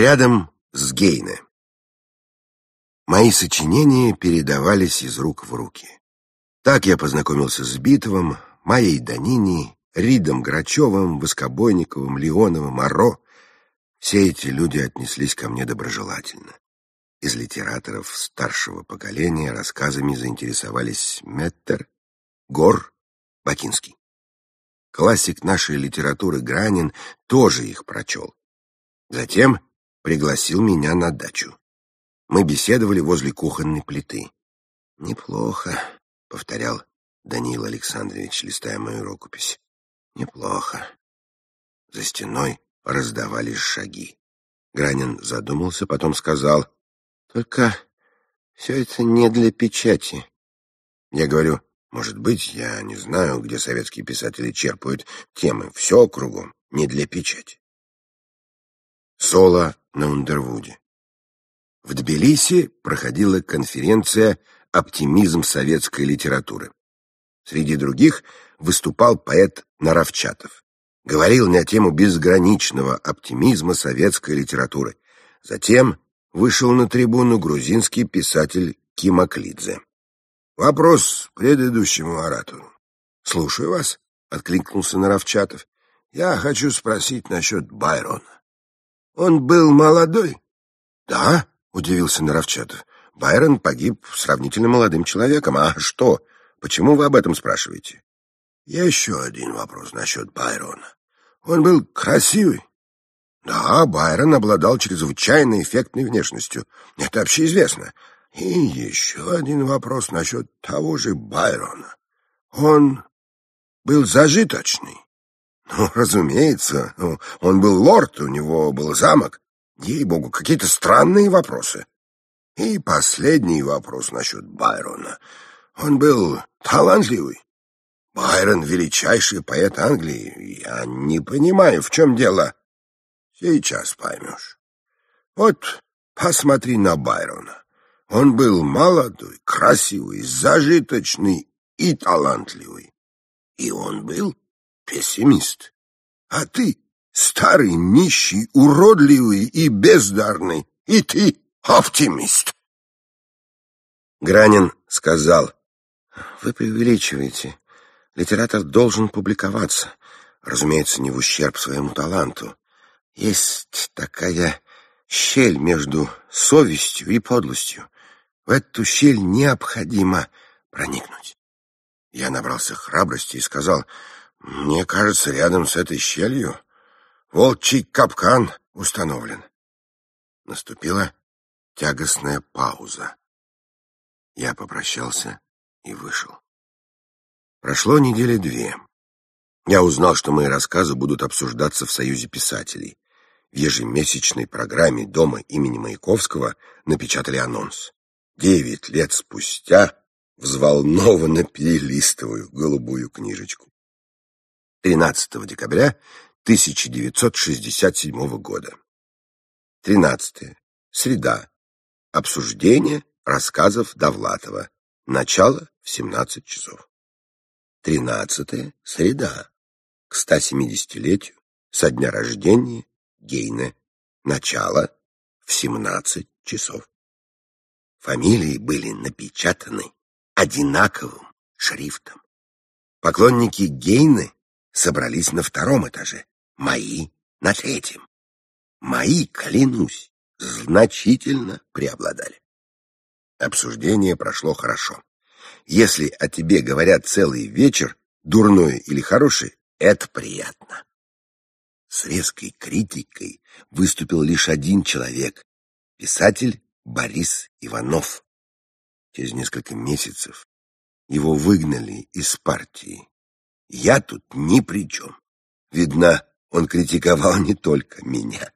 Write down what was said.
Рядом с Гейне. Мои сочинения передавались из рук в руки. Так я познакомился с Битовым, Майей Данини, Ридом Грачевым, Воскобойниковым, Леоновым, Аро. Все эти люди отнеслись ко мне доброжелательно. Из литераторов старшего поколения рассказами заинтересовались Меттер, Гор, Бакинский. Классик нашей литературы Гранин тоже их прочел. Затем пригласил меня на дачу. Мы беседовали возле кухонной плиты. «Неплохо», — повторял Даниил Александрович, листая мою рукопись. «Неплохо». За стеной раздавались шаги. Гранин задумался, потом сказал, «Только все это не для печати». Я говорю, «Может быть, я не знаю, где советские писатели черпают темы. Все кругом не для печати». Соло на Ундервуде. В Тбилиси проходила конференция «Оптимизм советской литературы». Среди других выступал поэт Наровчатов. Говорил на тему безграничного оптимизма советской литературы. Затем вышел на трибуну грузинский писатель Кимаклидзе. «Вопрос предыдущему оратору». «Слушаю вас», — откликнулся Наровчатов. «Я хочу спросить насчет Байрона. Он был молодой? Да, удивился Наровчатов. Байрон погиб сравнительно молодым человеком. А что? Почему вы об этом спрашиваете? Еще один вопрос насчет Байрона. Он был красивый. Да, Байрон обладал чрезвычайно эффектной внешностью. Это общеизвестно. И еще один вопрос насчет того же Байрона. Он был зажиточный. Ну, разумеется, он был лорд, у него был замок. Ей-богу, какие-то странные вопросы. И последний вопрос насчет Байрона. Он был талантливый. Байрон — величайший поэт Англии. Я не понимаю, в чем дело. Сейчас поймешь. Вот посмотри на Байрона. Он был молодой, красивый, зажиточный и талантливый. И он был пессимист. А ты старый, нищий, уродливый и бездарный, и ты оптимист. Гранин сказал, вы преувеличиваете. Литератор должен публиковаться, разумеется, не в ущерб своему таланту. Есть такая щель между совестью и подлостью. В эту щель необходимо проникнуть. Я набрался храбрости и сказал, мне кажется, рядом с этой щелью волчий капкан установлен. Наступила тягостная пауза. Я попрощался и вышел. Прошло недели две. Я узнал, что мои рассказы будут обсуждаться в Союзе писателей. В ежемесячной программе Дома имени Маяковского напечатали анонс. Девять лет спустя взволнованно перелистываю голубую книжечку. 13 декабря 1967 года. 13. Среда. Обсуждение рассказов Довлатова. Начало в 17 часов. 13. Среда. К 170-летию со дня рождения Гейне. Начало в 17 часов. Фамилии были напечатаны одинаковым шрифтом. Поклонники Гейны собрались на втором этаже, мои — на третьем. Мои, клянусь, значительно преобладали. Обсуждение прошло хорошо. Если о тебе говорят целый вечер, дурное или хорошее, это приятно. С резкой критикой выступил лишь один человек — писатель Борис Иванов. Через несколько месяцев его выгнали из партии. Я тут ни при чем. Видно, он критиковал не только меня.